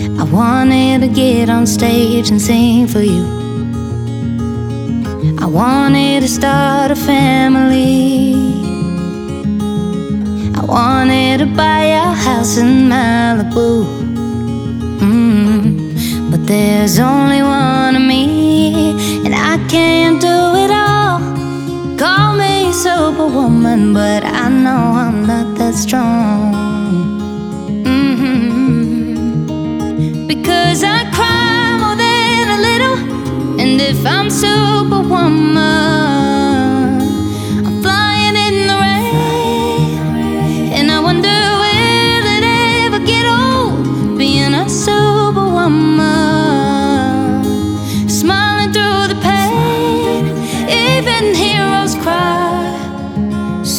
Mm. I wanted to get on stage and sing for you. I wanted to start a family. I wanted to buy a house in Malibu. Mm. But there's only one of me, and I can't do me superwoman, but I know I'm not that strong. Mhm. Because I cry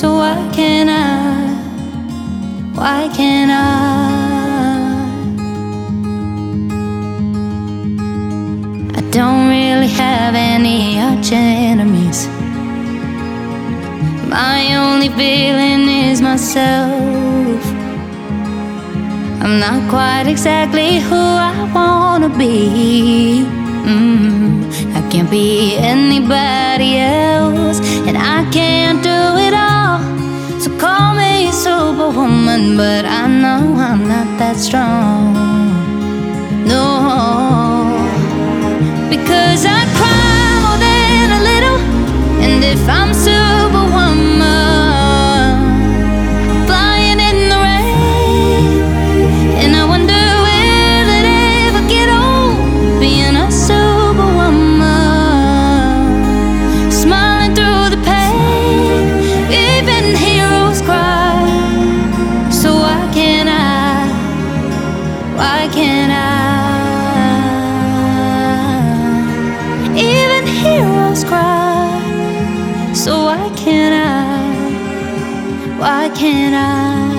so why can't I? Why can't I? I don't really have any arch enemies. My only feeling is myself. I'm not quite exactly who I wanna be. Mm, I can't be anybody superwoman, but I know I'm not that strong. So why can't I? Why can't I?